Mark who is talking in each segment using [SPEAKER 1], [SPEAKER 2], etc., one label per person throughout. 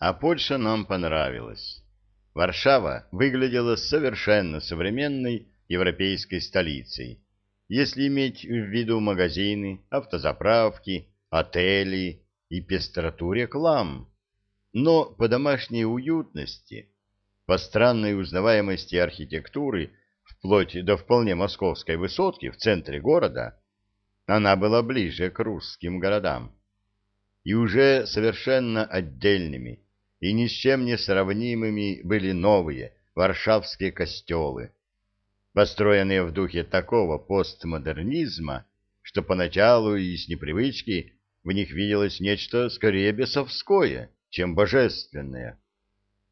[SPEAKER 1] А Польша нам понравилась. Варшава выглядела совершенно современной европейской столицей, если иметь в виду магазины, автозаправки, отели и пестроту реклам. Но по домашней уютности, по странной узнаваемости архитектуры, вплоть до вполне московской высотки в центре города, она была ближе к русским городам. И уже совершенно отдельными, и ни с чем не сравнимыми были новые варшавские костелы, построенные в духе такого постмодернизма, что поначалу и с непривычки в них виделось нечто скорее бесовское, чем божественное.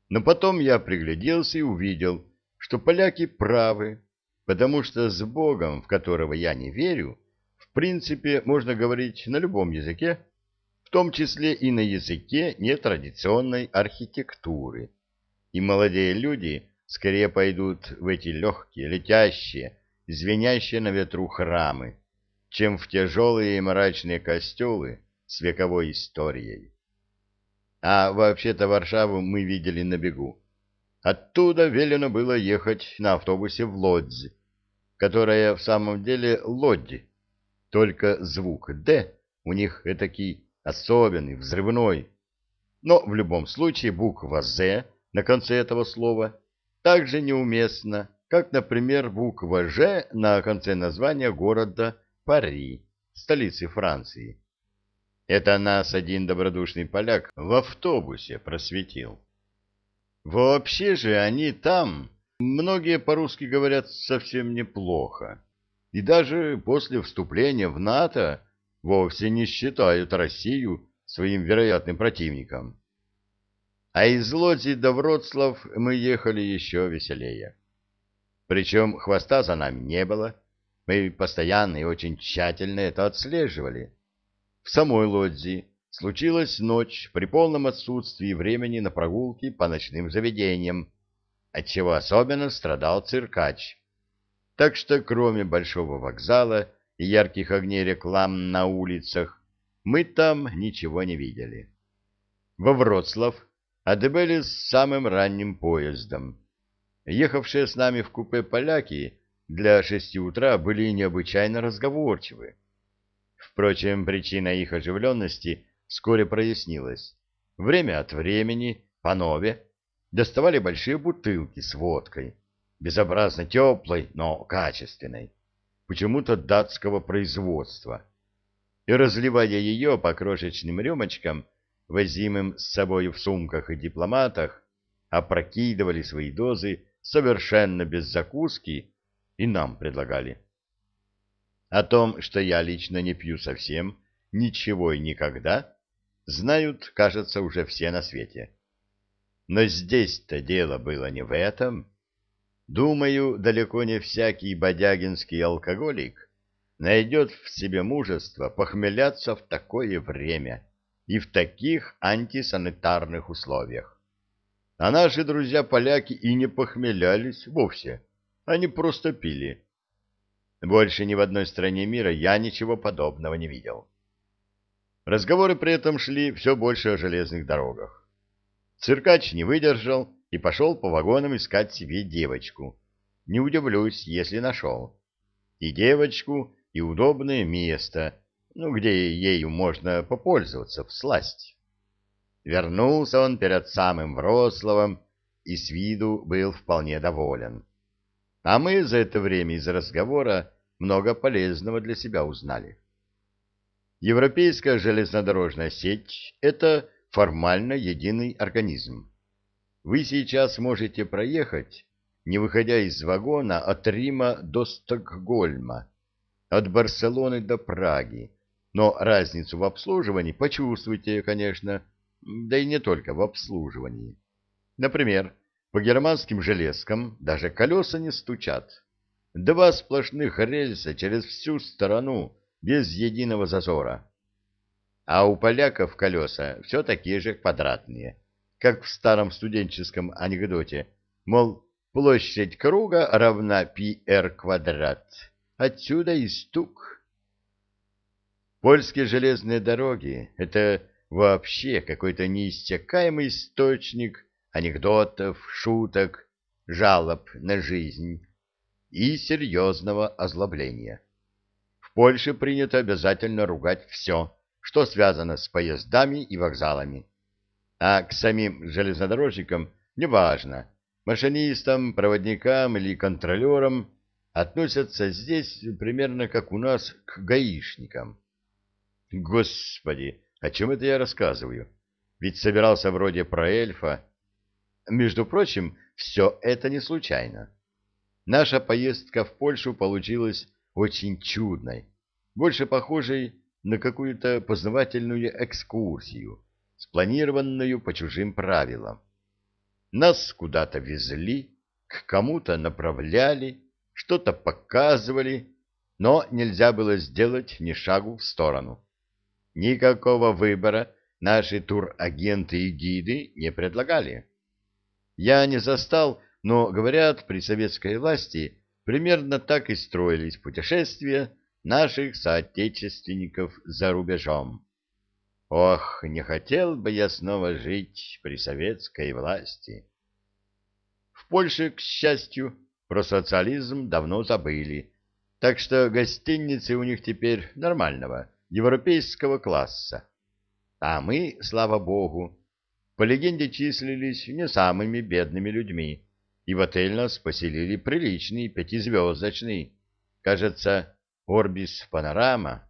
[SPEAKER 1] Но потом я пригляделся и увидел, что поляки правы, потому что с Богом, в которого я не верю, в принципе можно говорить на любом языке, в том числе и на языке нетрадиционной архитектуры. И молодые люди скорее пойдут в эти легкие, летящие, звенящие на ветру храмы, чем в тяжелые и мрачные костелы с вековой историей. А вообще-то Варшаву мы видели на бегу. Оттуда велено было ехать на автобусе в Лодзь, которая в самом деле Лодь, только звук «Д» у них этакий особенный, взрывной. Но в любом случае буква «З» на конце этого слова также неуместна, как, например, буква «Ж» на конце названия города Пари, столицы Франции. Это нас один добродушный поляк в автобусе просветил. Вообще же они там, многие по-русски говорят совсем неплохо. И даже после вступления в НАТО вовсе не считают Россию своим вероятным противником. А из Лодзи до Вроцлав мы ехали еще веселее. Причем хвоста за нами не было. Мы постоянно и очень тщательно это отслеживали. В самой Лодзи случилась ночь при полном отсутствии времени на прогулки по ночным заведениям, отчего особенно страдал циркач. Так что кроме большого вокзала ярких огней реклам на улицах, мы там ничего не видели. Во Вроцлав отбыли с самым ранним поездом. Ехавшие с нами в купе поляки для шести утра были необычайно разговорчивы. Впрочем, причина их оживленности вскоре прояснилась. Время от времени, по нове, доставали большие бутылки с водкой, безобразно теплой, но качественной почему-то датского производства, и, разливая ее по крошечным рюмочкам, возимым с собой в сумках и дипломатах, опрокидывали свои дозы совершенно без закуски и нам предлагали. О том, что я лично не пью совсем, ничего и никогда, знают, кажется, уже все на свете. Но здесь-то дело было не в этом. Думаю, далеко не всякий бодягинский алкоголик найдет в себе мужество похмеляться в такое время и в таких антисанитарных условиях. А наши друзья-поляки и не похмелялись вовсе, они просто пили. Больше ни в одной стране мира я ничего подобного не видел. Разговоры при этом шли все больше о железных дорогах. Циркач не выдержал и пошел по вагонам искать себе девочку. Не удивлюсь, если нашел. И девочку, и удобное место, ну, где ею можно попользоваться в сласть. Вернулся он перед самым Врословом и с виду был вполне доволен. А мы за это время из разговора много полезного для себя узнали. Европейская железнодорожная сеть — это формально единый организм. Вы сейчас можете проехать, не выходя из вагона, от Рима до Стокгольма, от Барселоны до Праги, но разницу в обслуживании почувствуете, конечно, да и не только в обслуживании. Например, по германским железкам даже колеса не стучат. Два сплошных рельса через всю сторону, без единого зазора. А у поляков колеса все такие же квадратные как в старом студенческом анекдоте, мол, площадь круга равна πr квадрат. Отсюда и стук. Польские железные дороги — это вообще какой-то неиссякаемый источник анекдотов, шуток, жалоб на жизнь и серьезного озлобления. В Польше принято обязательно ругать все, что связано с поездами и вокзалами. А к самим железнодорожникам неважно, машинистам, проводникам или контролерам относятся здесь примерно как у нас к гаишникам. Господи, о чем это я рассказываю? Ведь собирался вроде про эльфа. Между прочим, все это не случайно. Наша поездка в Польшу получилась очень чудной, больше похожей на какую-то познавательную экскурсию, спланированную по чужим правилам. Нас куда-то везли, к кому-то направляли, что-то показывали, но нельзя было сделать ни шагу в сторону. Никакого выбора наши турагенты и гиды не предлагали. Я не застал, но, говорят, при советской власти примерно так и строились путешествия наших соотечественников за рубежом. Ох, не хотел бы я снова жить при советской власти. В Польше, к счастью, про социализм давно забыли, так что гостиницы у них теперь нормального, европейского класса. А мы, слава богу, по легенде числились не самыми бедными людьми, и в отель нас поселили приличный пятизвездочный, кажется, Орбис Панорама,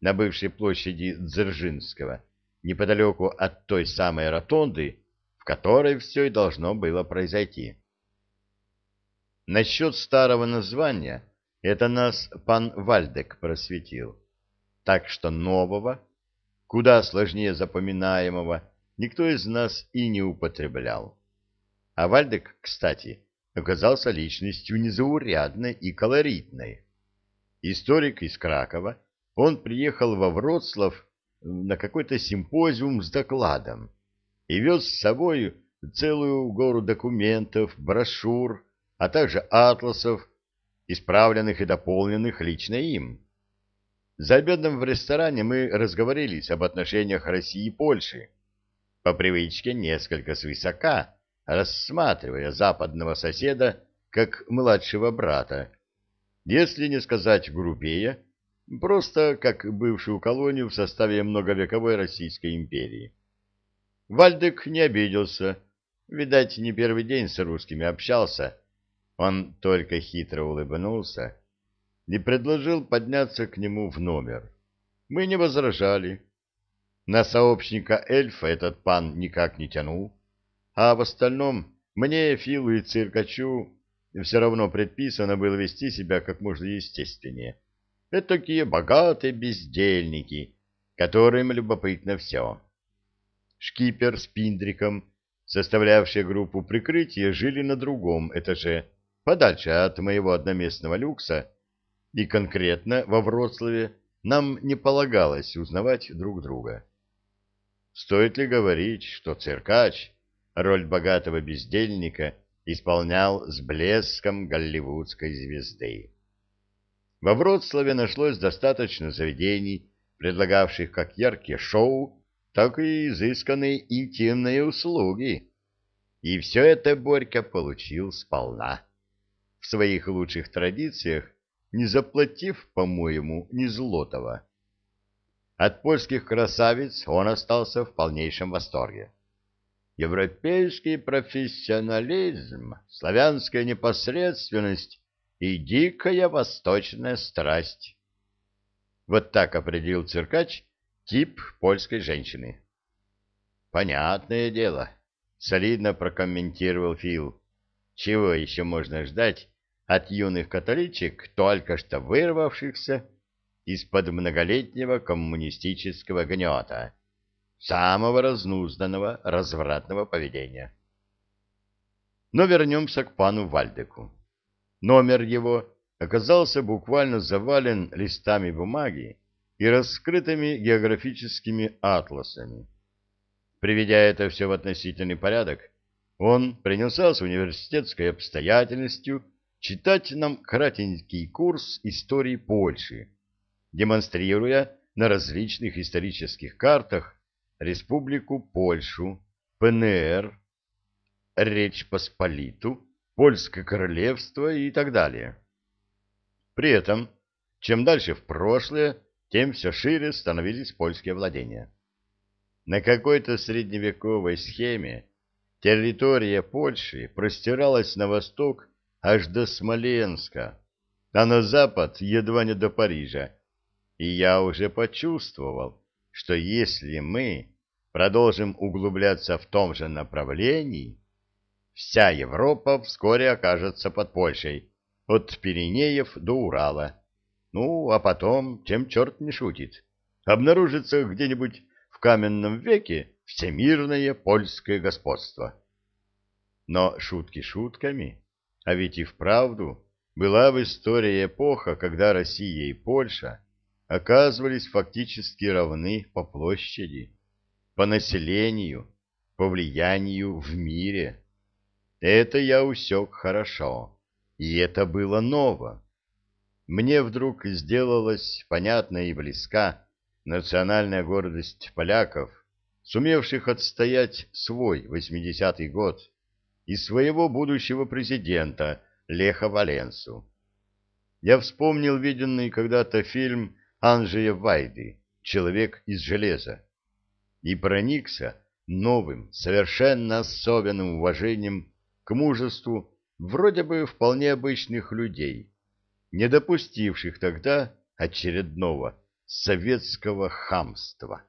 [SPEAKER 1] на бывшей площади Дзержинского, неподалеку от той самой ротонды, в которой все и должно было произойти. Насчет старого названия это нас пан Вальдек просветил. Так что нового, куда сложнее запоминаемого, никто из нас и не употреблял. А Вальдек, кстати, оказался личностью незаурядной и колоритной. Историк из Кракова, он приехал во Вроцлав на какой-то симпозиум с докладом и вез с собой целую гору документов, брошюр, а также атласов, исправленных и дополненных лично им. За обедом в ресторане мы разговорились об отношениях России и Польши, по привычке несколько свысока, рассматривая западного соседа как младшего брата, если не сказать грубее, просто как бывшую колонию в составе многовековой Российской империи. Вальдек не обиделся, видать, не первый день с русскими общался, он только хитро улыбнулся и предложил подняться к нему в номер. Мы не возражали. На сообщника эльфа этот пан никак не тянул, а в остальном мне, Филу и Циркачу все равно предписано было вести себя как можно естественнее. Это такие богатые бездельники, которым любопытно все. Шкипер с Пиндриком, составлявшие группу прикрытия, жили на другом этаже, подальше от моего одноместного люкса, и конкретно во Вроцлаве нам не полагалось узнавать друг друга. Стоит ли говорить, что циркач роль богатого бездельника исполнял с блеском голливудской звезды? Во Вроцлаве нашлось достаточно заведений, предлагавших как яркие шоу, так и изысканные интимные услуги. И все это Борька получил сполна в своих лучших традициях, не заплатив, по-моему, ни злотого. От польских красавиц он остался в полнейшем восторге. Европейский профессионализм, славянская непосредственность и дикая восточная страсть. Вот так определил циркач тип польской женщины. Понятное дело, солидно прокомментировал Фил. Чего еще можно ждать от юных католичек, только что вырвавшихся из-под многолетнего коммунистического гнета, самого разнузданного, развратного поведения. Но вернемся к пану Вальдеку. Номер его оказался буквально завален листами бумаги и раскрытыми географическими атласами. Приведя это все в относительный порядок, он принялся с университетской обстоятельностью читать нам кратенький курс истории Польши, демонстрируя на различных исторических картах Республику Польшу, ПНР, Речь Посполиту, Польское королевство и так далее. При этом, чем дальше в прошлое, тем все шире становились польские владения. На какой-то средневековой схеме территория Польши простиралась на восток аж до Смоленска, а на запад едва не до Парижа, и я уже почувствовал, что если мы продолжим углубляться в том же направлении, вся Европа вскоре окажется под Польшей, от Пиренеев до Урала. Ну, а потом, чем черт не шутит, обнаружится где-нибудь в каменном веке всемирное польское господство. Но шутки шутками, а ведь и вправду была в истории эпоха, когда Россия и Польша оказывались фактически равны по площади, по населению, по влиянию в мире. Это я усек хорошо, и это было ново. Мне вдруг сделалась понятна и близка национальная гордость поляков, сумевших отстоять свой 80-й год и своего будущего президента Леха Валенсу. Я вспомнил виденный когда-то фильм Анжея Вайды «Человек из железа» и проникся новым, совершенно особенным уважением к мужеству вроде бы вполне обычных людей, не допустивших тогда очередного советского хамства.